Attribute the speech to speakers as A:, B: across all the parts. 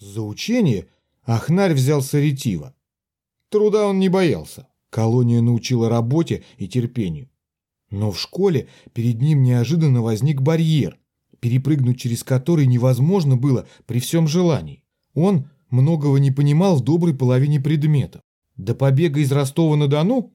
A: За учение Ахнарь взялся ретиво. Труда он не боялся. Колония научила работе и терпению. Но в школе перед ним неожиданно возник барьер, перепрыгнуть через который невозможно было при всем желании. Он многого не понимал в доброй половине предметов. До побега из Ростова-на-Дону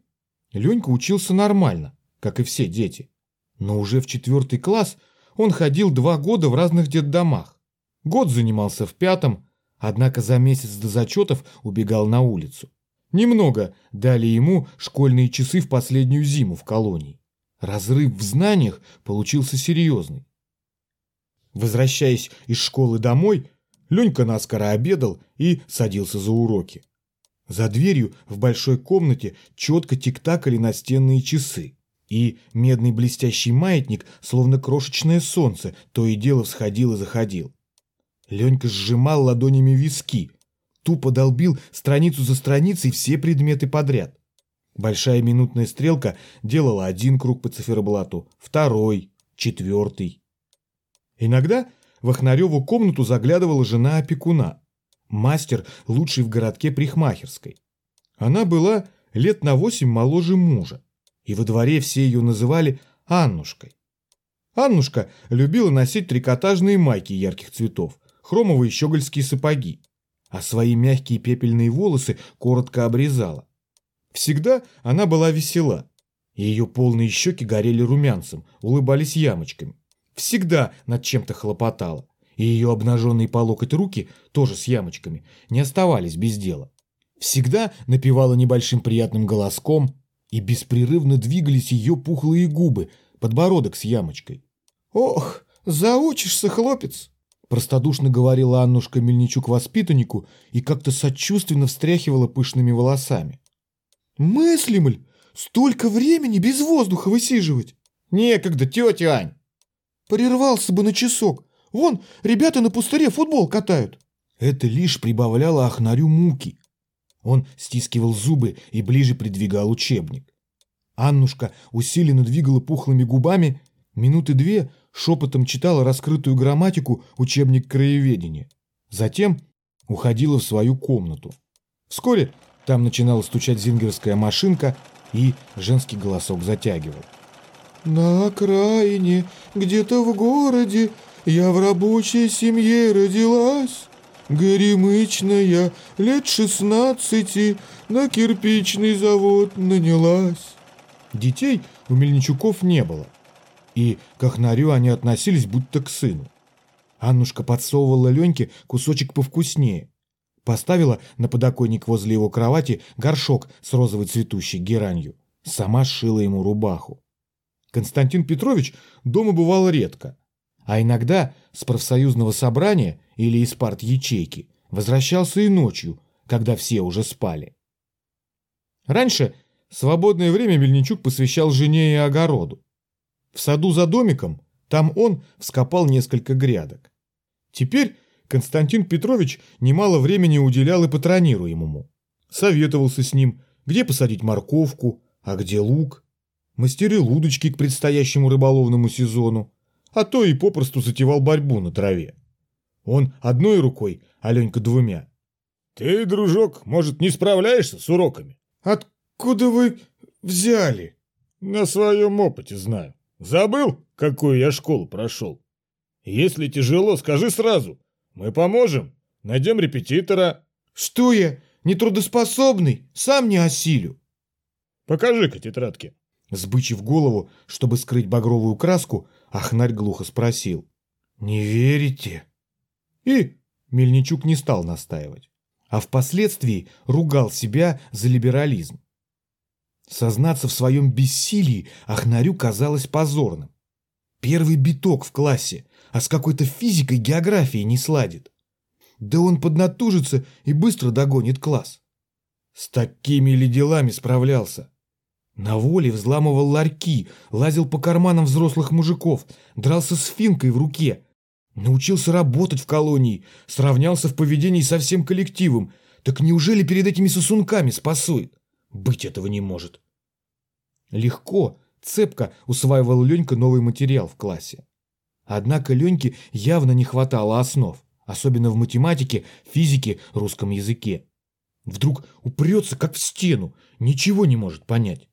A: Ленька учился нормально, как и все дети. Но уже в четвертый класс он ходил два года в разных детдомах. Год занимался в пятом, однако за месяц до зачетов убегал на улицу. Немного дали ему школьные часы в последнюю зиму в колонии. Разрыв в знаниях получился серьезный. Возвращаясь из школы домой, Ленька наскоро обедал и садился за уроки. За дверью в большой комнате четко тиктакали настенные часы, и медный блестящий маятник, словно крошечное солнце, то и дело всходил и заходил. Ленька сжимал ладонями виски, тупо долбил страницу за страницей все предметы подряд. Большая минутная стрелка делала один круг по циферблату, второй, четвертый. Иногда в Ахнареву комнату заглядывала жена опекуна, мастер, лучший в городке прихмахерской. Она была лет на восемь моложе мужа, и во дворе все ее называли Аннушкой. Аннушка любила носить трикотажные майки ярких цветов, хромовые щегольские сапоги, а свои мягкие пепельные волосы коротко обрезала. Всегда она была весела. Ее полные щеки горели румянцем, улыбались ямочками. Всегда над чем-то хлопотала. И ее обнаженные по локоть руки, тоже с ямочками, не оставались без дела. Всегда напевала небольшим приятным голоском, и беспрерывно двигались ее пухлые губы, подбородок с ямочкой. «Ох, заучишься, хлопец!» Простодушно говорила Аннушка Мельничук воспитаннику и как-то сочувственно встряхивала пышными волосами. Мыслим ли? Столько времени без воздуха высиживать? Некогда, тетя Ань. Прервался бы на часок. Вон, ребята на пустыре футбол катают. Это лишь прибавляло Ахнарю муки. Он стискивал зубы и ближе придвигал учебник. Аннушка усиленно двигала пухлыми губами, минуты две шепотом читала раскрытую грамматику учебник краеведения. Затем уходила в свою комнату. Вскоре там начинала стучать зингерская машинка, и женский голосок затягивал. «На окраине, где-то в городе, я в рабочей семье родилась. Горемычная, лет шестнадцати, на кирпичный завод нанялась». Детей у Мельничуков не было, и к Ахнарю они относились будто к сыну. Аннушка подсовывала Леньке кусочек повкуснее, Поставила на подоконник возле его кровати горшок с розовой цветущей геранью. Сама сшила ему рубаху. Константин Петрович дома бывал редко, а иногда с профсоюзного собрания или из парт-ячейки возвращался и ночью, когда все уже спали. Раньше свободное время Мельничук посвящал жене и огороду. В саду за домиком там он вскопал несколько грядок. Теперь Константин Петрович немало времени уделял и патронируемому. Советовался с ним, где посадить морковку, а где лук. Мастерил удочки к предстоящему рыболовному сезону, а то и попросту затевал борьбу на траве. Он одной рукой, Аленька двумя. «Ты, дружок, может, не справляешься с уроками?» «Откуда вы взяли?» «На своем опыте знаю. Забыл, какую я школу прошел? Если тяжело, скажи сразу. Мы поможем. Найдем репетитора. Что я, нетрудоспособный? Сам не осилю. Покажи-ка тетрадки. Сбычив голову, чтобы скрыть багровую краску, Ахнарь глухо спросил. «Не верите?» И Мельничук не стал настаивать, а впоследствии ругал себя за либерализм. Сознаться в своем бессилии Ахнарю казалось позорным. Первый биток в классе, а с какой-то физикой, географией не сладит. Да он поднатужится и быстро догонит класс. С такими ли делами справлялся? На воле взламывал ларьки, лазил по карманам взрослых мужиков, дрался с финкой в руке. Научился работать в колонии, сравнялся в поведении со всем коллективом. Так неужели перед этими сосунками спасует? Быть этого не может. Легко, цепко усваивал Ленька новый материал в классе. Однако Леньке явно не хватало основ, особенно в математике, физике, русском языке. Вдруг упрется, как в стену, ничего не может понять.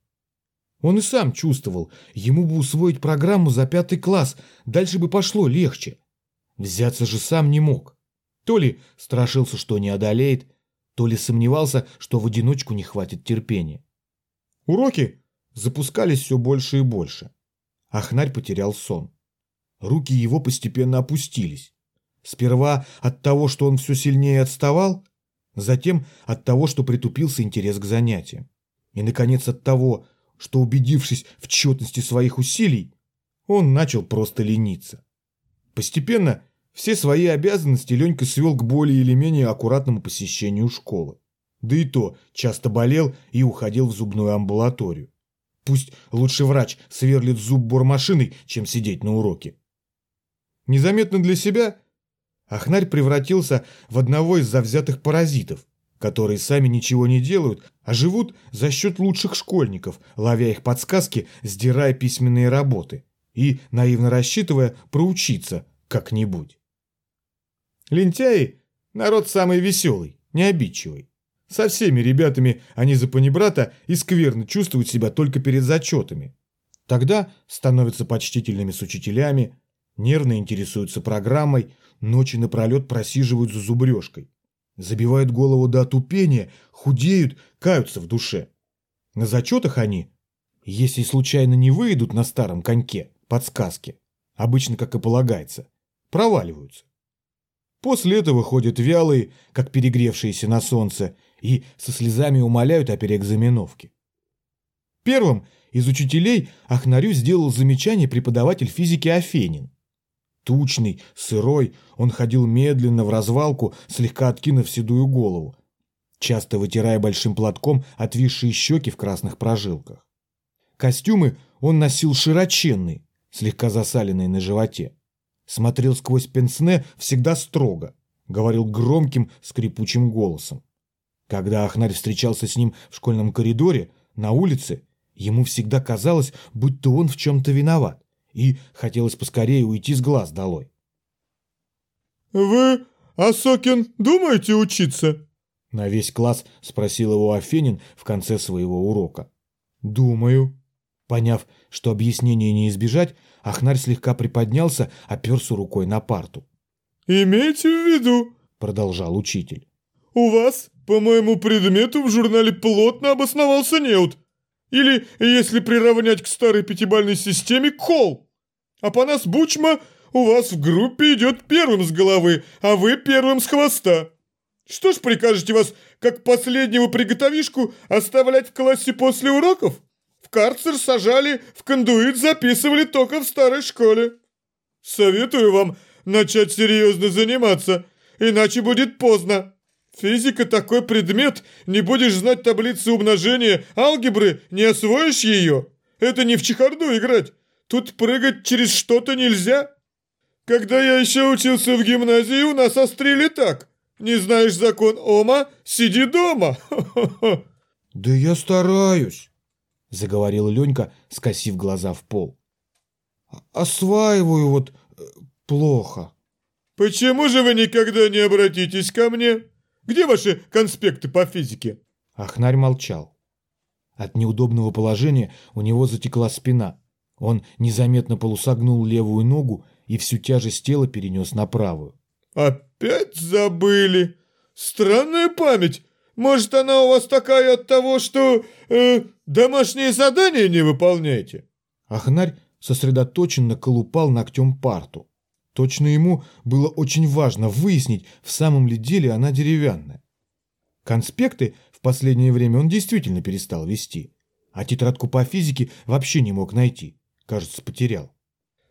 A: Он и сам чувствовал, ему бы усвоить программу за пятый класс, дальше бы пошло легче. Взяться же сам не мог. То ли страшился, что не одолеет, то ли сомневался, что в одиночку не хватит терпения. Уроки запускались все больше и больше. Ахнарь потерял сон. Руки его постепенно опустились. Сперва от того, что он все сильнее отставал, затем от того, что притупился интерес к занятиям. И, наконец, от того, что, убедившись в тщетности своих усилий, он начал просто лениться. Постепенно все свои обязанности Ленька свел к более или менее аккуратному посещению школы. Да и то часто болел и уходил в зубную амбулаторию. Пусть лучше врач сверлит зуб бормашиной, чем сидеть на уроке. Незаметно для себя Ахнарь превратился в одного из завзятых паразитов, которые сами ничего не делают, а живут за счет лучших школьников, ловя их подсказки, сдирая письменные работы и наивно рассчитывая проучиться как-нибудь. Лентяи – народ самый веселый, необидчивый. Со всеми ребятами они за панибрата и скверно чувствуют себя только перед зачетами. Тогда становятся почтительными с учителями, нервно интересуются программой, ночи напролет просиживают за зубрежкой. Забивают голову до отупения, худеют, каются в душе. На зачетах они, если случайно не выйдут на старом коньке, подсказки, обычно, как и полагается, проваливаются. После этого ходят вялые, как перегревшиеся на солнце, и со слезами умоляют о переэкзаменовке. Первым из учителей Ахнарю сделал замечание преподаватель физики Афенин. Тучный, сырой, он ходил медленно в развалку, слегка откинув седую голову, часто вытирая большим платком отвисшие щеки в красных прожилках. Костюмы он носил широченные, слегка засаленные на животе. Смотрел сквозь пенсне всегда строго, говорил громким, скрипучим голосом. Когда Ахнарь встречался с ним в школьном коридоре, на улице, ему всегда казалось, будто он в чем-то виноват, и хотелось поскорее уйти с глаз долой.
B: «Вы, Асокин, думаете учиться?»
A: На весь класс спросил его Афенин в конце своего урока.
B: «Думаю».
A: Поняв, что объяснения не избежать, Ахнарь слегка приподнялся, оперся рукой на парту.
B: «Имейте в виду», — продолжал учитель, у вас, по моему предмету, в журнале плотно обосновался неуд. Или, если приравнять к старой пятибальной системе, кол. А по нас Бучма у вас в группе идет первым с головы, а вы первым с хвоста. Что ж прикажете вас, как последнего приготовишку, оставлять в классе после уроков? Карцер сажали, в кондуит записывали только в старой школе. Советую вам начать серьезно заниматься, иначе будет поздно. Физика такой предмет, не будешь знать таблицы умножения, алгебры, не освоишь ее. Это не в чехарду играть. Тут прыгать через что-то нельзя. Когда я еще учился в гимназии, у нас острили так. Не знаешь закон Ома, сиди дома.
A: Да я стараюсь, заговорил Ленька, скосив глаза в пол. Осваиваю вот э, плохо.
B: Почему же вы никогда не обратитесь ко мне? Где ваши конспекты по физике?»
A: Ахнарь молчал. От неудобного положения у него затекла спина. Он незаметно полусогнул левую ногу и всю тяжесть тела перенес на правую.
B: «Опять забыли? Странная память. Может, она у вас такая от того, что э, домашние задания не выполняете?»
A: Ахнарь сосредоточенно колупал ногтем парту. Точно ему было очень важно выяснить, в самом ли деле она деревянная. Конспекты в последнее время он действительно перестал вести, а тетрадку по физике вообще не мог найти. Кажется, потерял.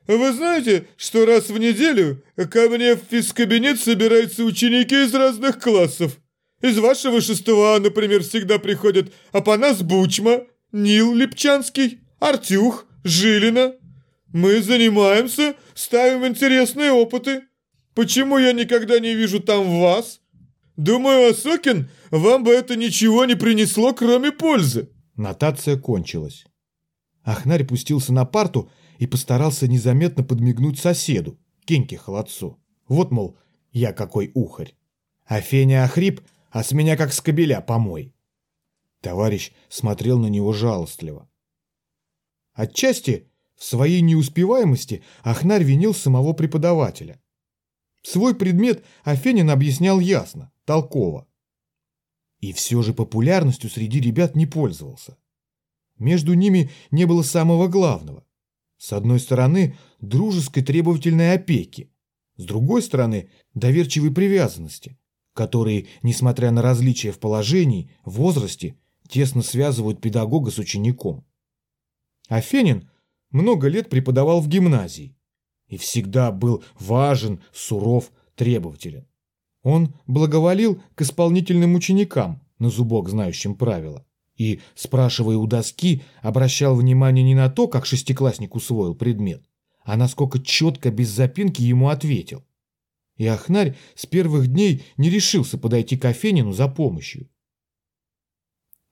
B: «Вы знаете, что раз в неделю ко мне в физкабинет собираются ученики из разных классов? Из вашего шестого например, всегда приходят Апанас Бучма, Нил Липчанский, Артюх, Жилина, мы занимаемся, ставим интересные опыты. Почему я никогда не вижу там вас? Думаю, Асокин, вам бы это ничего не принесло, кроме пользы.
A: Нотация кончилась. Ахнарь пустился на парту и постарался незаметно подмигнуть соседу, Кеньке Холодцу. Вот, мол, Я какой ухарь. А Феня охрип, а с меня как с кобеля помой. Товарищ смотрел на него жалостливо. Отчасти в своей неуспеваемости Ахнарь винил самого преподавателя. Свой предмет Афенин объяснял ясно, толково. И все же популярностью среди ребят не пользовался. Между ними не было самого главного. С одной стороны, дружеской требовательной опеки, с другой стороны, доверчивой привязанности, которые, несмотря на различия в положении, возрасте, тесно связывают педагога с учеником. Афенин много лет преподавал в гимназии и всегда был важен, суров, требователен. Он благоволил к исполнительным ученикам, на зубок знающим правила, и, спрашивая у доски, обращал внимание не на то, как шестиклассник усвоил предмет, а насколько четко, без запинки ему ответил. И Ахнарь с первых дней не решился подойти к Афенину за помощью.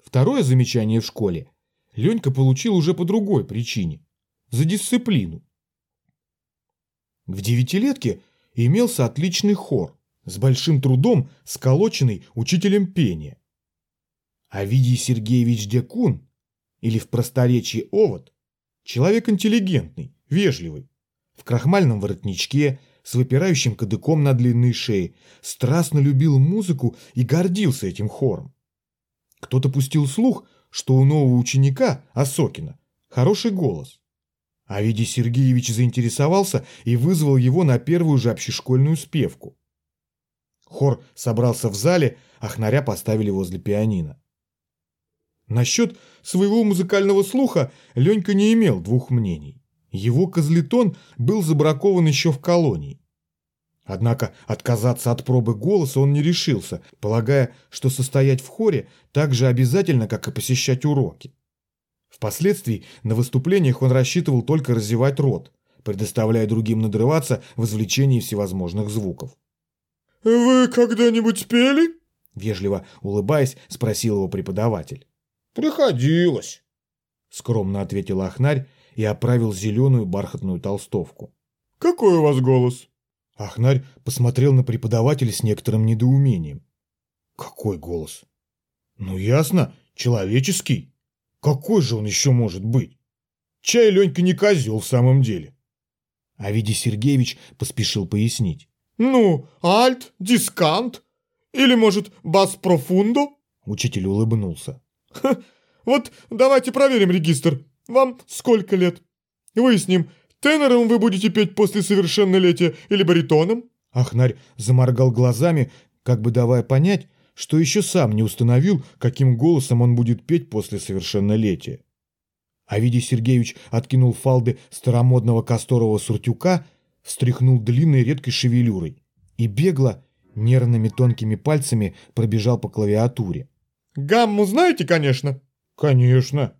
A: Второе замечание в школе Ленька получил уже по другой причине – за дисциплину. В девятилетке имелся отличный хор, с большим трудом сколоченный учителем пения. Овидий Сергеевич Декун, или в просторечии Овод, человек интеллигентный, вежливый, в крахмальном воротничке, с выпирающим кадыком на длинной шее, страстно любил музыку и гордился этим хором. Кто-то пустил слух, что у нового ученика, Осокина, хороший голос. Овидий Сергеевич заинтересовался и вызвал его на первую же общешкольную спевку. Хор собрался в зале, а хнаря поставили возле пианино. Насчет своего музыкального слуха Ленька не имел двух мнений. Его козлетон был забракован еще в колонии. Однако отказаться от пробы голоса он не решился, полагая, что состоять в хоре так же обязательно, как и посещать уроки. Впоследствии на выступлениях он рассчитывал только развивать рот, предоставляя другим надрываться в извлечении всевозможных звуков.
B: «Вы когда-нибудь пели?»
A: Вежливо улыбаясь, спросил его преподаватель.
B: «Приходилось», —
A: скромно ответил Ахнарь и оправил зеленую бархатную толстовку.
B: «Какой у вас голос?»
A: Ахнарь посмотрел на преподавателя с некоторым недоумением. «Какой голос?» «Ну ясно, человеческий. Какой же он еще может быть? Чай Ленька не козел в самом деле». А Види Сергеевич поспешил пояснить.
B: «Ну, альт, дискант? Или, может, бас профундо?»
A: Учитель улыбнулся.
B: Вот давайте проверим регистр. Вам сколько лет? Выясним, тенором вы будете петь после совершеннолетия или баритоном?
A: Ахнарь заморгал глазами, как бы давая понять, что еще сам не установил, каким голосом он будет петь после совершеннолетия. Авидий Сергеевич откинул фалды старомодного касторового суртюка, встряхнул длинной редкой шевелюрой и бегло, нервными тонкими пальцами пробежал по клавиатуре.
B: «Гамму знаете, конечно?»
A: «Конечно», —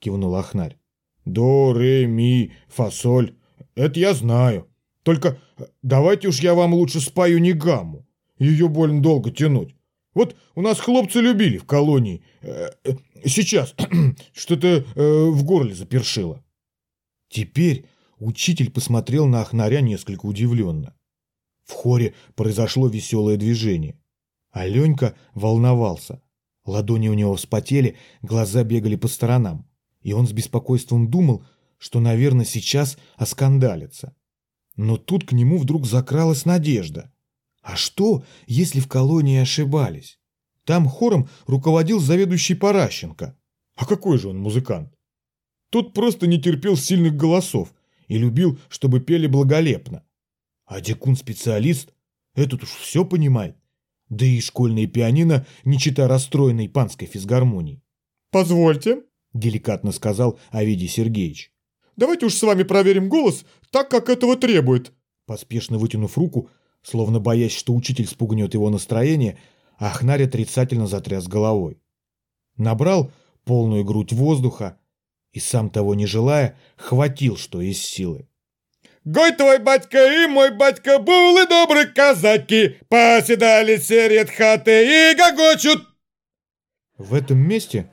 A: кивнул Ахнарь. «До, ре, ми, фасоль. Это я знаю. Только давайте уж я вам лучше спою не гамму. Ее больно долго тянуть. Вот у нас хлопцы любили в колонии. Э, э, сейчас что-то э, в горле запершило». Теперь учитель посмотрел на Ахнаря несколько удивленно. В хоре произошло веселое движение. Аленька волновался. Ладони у него вспотели, глаза бегали по сторонам. И он с беспокойством думал, что, наверное, сейчас оскандалится. Но тут к нему вдруг закралась надежда. А что, если в колонии ошибались? Там хором руководил заведующий Паращенко. А какой же он музыкант? Тот просто не терпел сильных голосов и любил, чтобы пели благолепно. А Декун специалист, этот уж все понимает. Да и школьное пианино не чита расстроенной панской физгармонии.
B: «Позвольте», –
A: деликатно сказал Овидий Сергеевич.
B: «Давайте уж с вами проверим голос так, как этого требует».
A: Поспешно вытянув руку, словно боясь, что учитель спугнет его настроение, Ахнарь отрицательно затряс головой. Набрал полную грудь воздуха и, сам того не желая, хватил, что из силы.
B: Гой твой батька и мой батька були добрые казаки, поседали серед хаты и гогочут.
A: В этом месте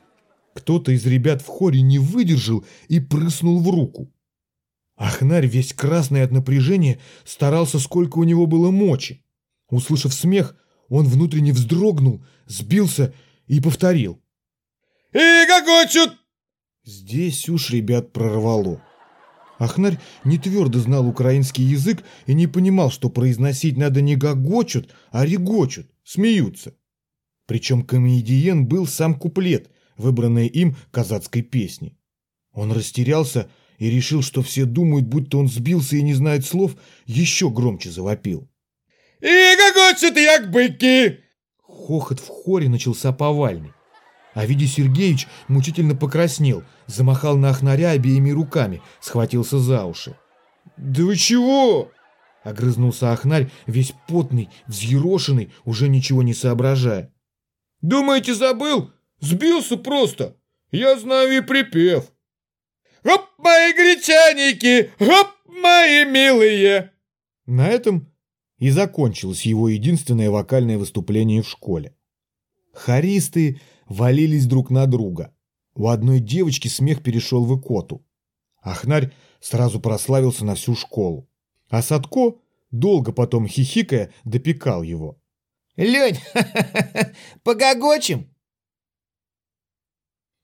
A: кто-то из ребят в хоре не выдержал и прыснул в руку. Ахнарь, весь красный от напряжения, старался, сколько у него было мочи. Услышав смех, он внутренне вздрогнул, сбился и повторил.
B: «И гогочут!»
A: Здесь уж ребят прорвало. Ахнарь не твердо знал украинский язык и не понимал, что произносить надо не гогочут, а регочут, смеются. Причем комедиен был сам куплет, выбранный им казацкой песни. Он растерялся и решил, что все думают, будто он сбился и не знает слов, еще громче завопил.
B: «И гогочут, як быки!»
A: Хохот в хоре начался повальный. А Види Сергеевич мучительно покраснел, замахал на Ахнаря обеими руками, схватился за уши.
B: «Да вы чего?»
A: — огрызнулся Ахнарь, весь потный, взъерошенный, уже ничего не соображая.
B: «Думаете, забыл? Сбился просто. Я знаю и припев. Гоп, мои гречаники! Гоп, мои милые!»
A: На этом и закончилось его единственное вокальное выступление в школе. Хористы валились друг на друга. У одной девочки смех перешел в икоту. Ахнарь сразу прославился на всю школу. А Садко, долго потом хихикая, допекал его.
C: «Лень, погогочем!»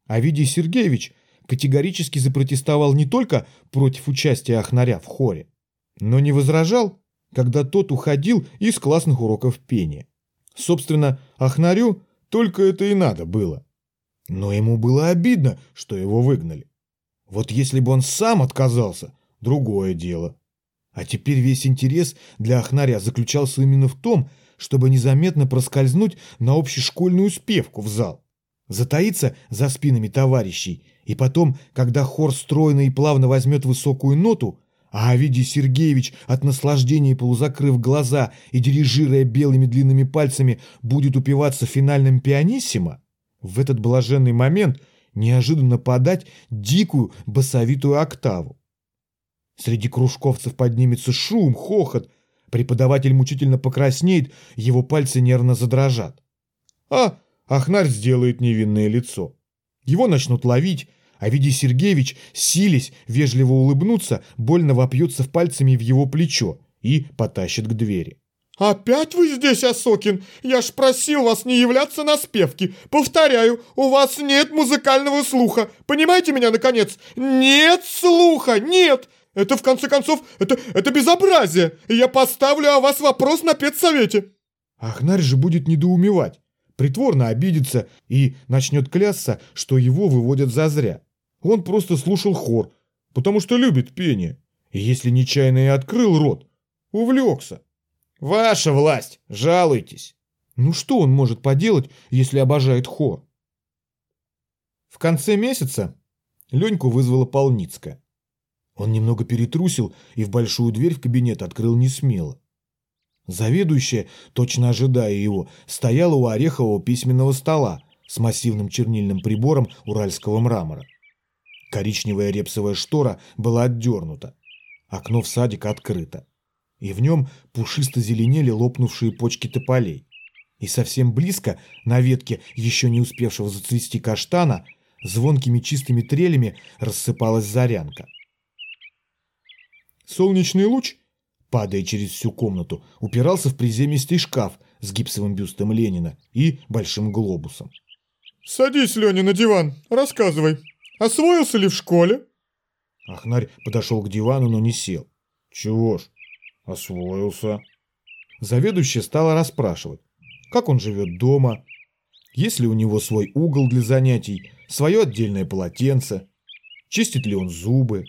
A: Авидий Сергеевич категорически запротестовал не только против участия Ахнаря в хоре, но не возражал, когда тот уходил из классных уроков пения. Собственно, Ахнарю только это и надо было. Но ему было обидно, что его выгнали. Вот если бы он сам отказался, другое дело. А теперь весь интерес для Ахнаря заключался именно в том, чтобы незаметно проскользнуть на общешкольную спевку в зал, затаиться за спинами товарищей, и потом, когда хор стройно и плавно возьмет высокую ноту, а Овидий Сергеевич, от наслаждения полузакрыв глаза и дирижируя белыми длинными пальцами, будет упиваться финальным пианиссимо, в этот блаженный момент неожиданно подать дикую басовитую октаву. Среди кружковцев поднимется шум, хохот, преподаватель мучительно покраснеет, его пальцы нервно задрожат. А Ахнарь сделает невинное лицо. Его начнут ловить, а Видий Сергеевич, сились вежливо улыбнуться, больно вопьется в пальцами в его плечо и потащит к двери.
B: «Опять вы здесь, Осокин? Я ж просил вас не являться на спевки. Повторяю, у вас нет музыкального слуха. Понимаете меня, наконец? Нет слуха, нет! Это, в конце концов, это, это безобразие. И я поставлю о вас вопрос на педсовете».
A: Ахнарь же будет недоумевать, притворно обидится и начнет клясться, что его выводят зазря. Он просто слушал хор, потому что любит пение. И если нечаянно и открыл рот, увлекся. Ваша власть, жалуйтесь. Ну что он может поделать, если обожает хор? В конце месяца Леньку вызвала Полницкая. Он немного перетрусил и в большую дверь в кабинет открыл не смело. Заведующая, точно ожидая его, стояла у орехового письменного стола с массивным чернильным прибором уральского мрамора. Коричневая репсовая штора была отдернута. Окно в садик открыто. И в нем пушисто зеленели лопнувшие почки тополей. И совсем близко, на ветке еще не успевшего зацвести каштана, звонкими чистыми трелями рассыпалась зарянка. Солнечный луч, падая через всю комнату, упирался в приземистый шкаф с гипсовым бюстом Ленина и большим глобусом.
B: «Садись, Леня, на диван, рассказывай», Освоился ли в школе?»
A: Ахнарь подошел к дивану, но не сел. «Чего ж, освоился». Заведующая стала расспрашивать, как он живет дома, есть ли у него свой угол для занятий, свое отдельное полотенце, чистит ли он зубы.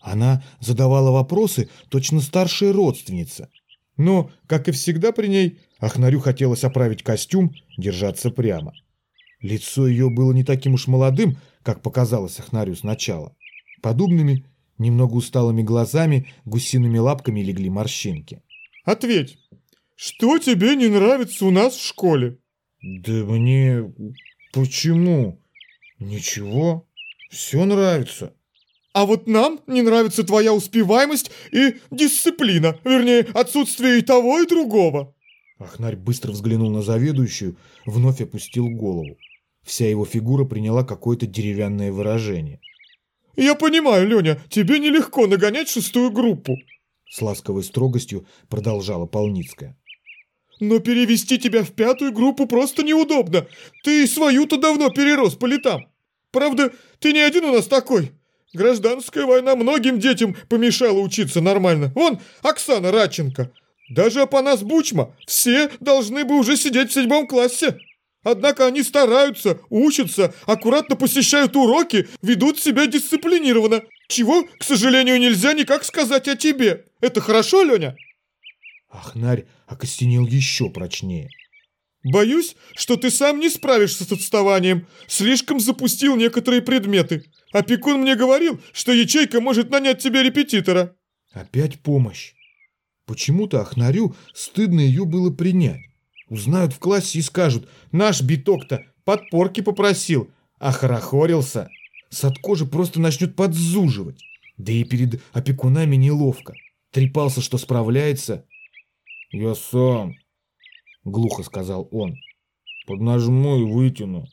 A: Она задавала вопросы, точно старшая родственница. Но, как и всегда при ней, Ахнарю хотелось оправить костюм, держаться прямо. Лицо ее было не таким уж молодым, как показалось Ахнарю сначала. Подобными, немного усталыми глазами, гусиными лапками легли морщинки.
B: «Ответь, что тебе не нравится у нас в школе?»
A: «Да мне... почему? Ничего, все нравится».
B: А вот нам не нравится твоя успеваемость и дисциплина, вернее, отсутствие и того, и другого.
A: Ахнарь быстро взглянул на заведующую, вновь опустил голову. Вся его фигура приняла какое-то деревянное выражение.
B: «Я понимаю, Леня, тебе нелегко нагонять шестую группу»,
A: с ласковой строгостью продолжала Полницкая.
B: Но перевести тебя в пятую группу просто неудобно. Ты свою-то давно перерос по летам. Правда, ты не один у нас такой. Гражданская война многим детям помешала учиться нормально. Вон, Оксана Радченко. Даже Апанас Бучма. Все должны бы уже сидеть в седьмом классе. Однако они стараются, учатся, аккуратно посещают уроки, ведут себя дисциплинированно. Чего, к сожалению, нельзя никак сказать о тебе. Это хорошо, Леня?
A: Ахнарь окостенел еще прочнее.
B: Боюсь, что ты сам не справишься с отставанием. Слишком запустил некоторые предметы. Опекун мне говорил, что ячейка может нанять тебе репетитора.
A: Опять помощь. Почему-то Ахнарю стыдно ее было принять. Узнают в классе и скажут, наш биток-то подпорки попросил, а хорохорился. Садко же просто начнет подзуживать. Да и перед опекунами неловко. Трепался, что справляется. «Я сам», — глухо сказал он. «Поднажму и вытяну».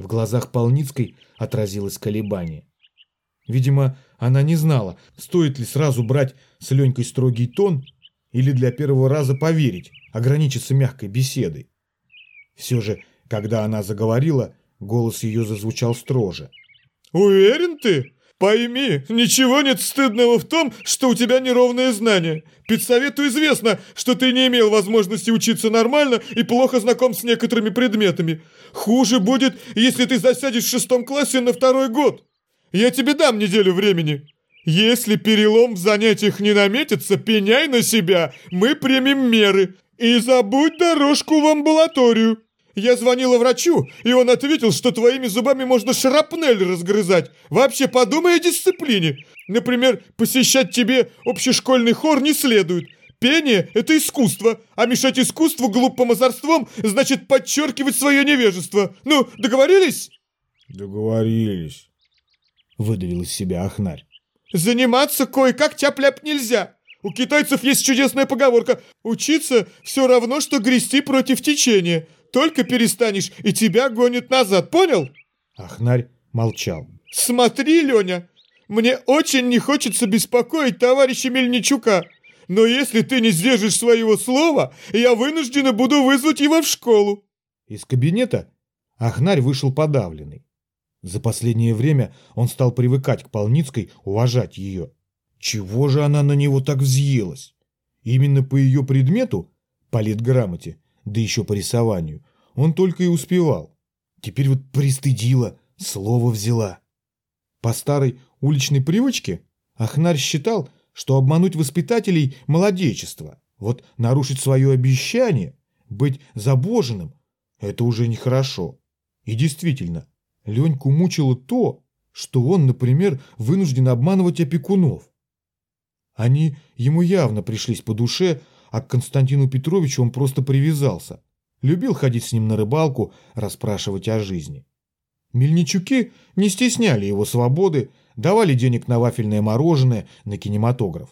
A: В глазах Полницкой отразилось колебание. Видимо, она не знала, стоит ли сразу брать с Ленькой строгий тон или для первого раза поверить, ограничиться мягкой беседой. Все же, когда она заговорила, голос ее зазвучал строже.
B: «Уверен ты? Пойми, ничего нет стыдного в том, что у тебя неровные знания. Педсовету известно, что ты не имел возможности учиться нормально и плохо знаком с некоторыми предметами. Хуже будет, если ты засядешь в шестом классе на второй год. Я тебе дам неделю времени. Если перелом в занятиях не наметится, пеняй на себя, мы примем меры. И забудь дорожку в амбулаторию. Я звонила врачу, и он ответил, что твоими зубами можно шрапнель разгрызать. Вообще подумай о дисциплине. Например, посещать тебе общешкольный хор не следует. Пение – это искусство, а мешать искусству глупым озорством значит подчеркивать свое невежество. Ну, договорились?
A: Договорились, выдавил из себя Ахнарь.
B: Заниматься кое-как тяп-ляп нельзя. У китайцев есть чудесная поговорка «Учиться все равно, что грести против течения». Только перестанешь, и тебя гонят назад, понял?»
A: Ахнарь молчал.
B: «Смотри, Леня, мне очень не хочется беспокоить товарища Мельничука, но если ты не сдержишь своего слова, я вынуждена буду вызвать его в школу».
A: Из кабинета Ахнарь вышел подавленный. За последнее время он стал привыкать к Полницкой, уважать ее. Чего же она на него так взъелась? Именно по ее предмету, политграмоте, да еще по рисованию, он только и успевал. Теперь вот пристыдила, слово взяла. По старой уличной привычке Ахнарь считал, что обмануть воспитателей – молодечество. Вот нарушить свое обещание, быть забоженным – это уже нехорошо. И действительно, Леньку мучило то, что он, например, вынужден обманывать опекунов. Они ему явно пришлись по душе, а к Константину Петровичу он просто привязался. Любил ходить с ним на рыбалку, расспрашивать о жизни. Мельничуки не стесняли его свободы, давали денег на вафельное мороженое, на кинематограф.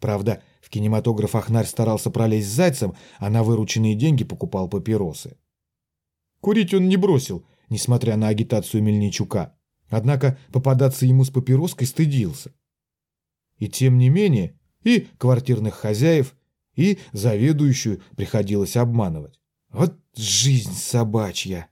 A: Правда, в кинематограф Ахнарь старался пролезть зайцем, а на вырученные деньги покупал папиросы. Курить он не бросил, несмотря на агитацию Мельничука. Однако попадаться ему с папироской стыдился. И тем не менее, и квартирных хозяев, и заведующую приходилось обманывать. Вот жизнь собачья.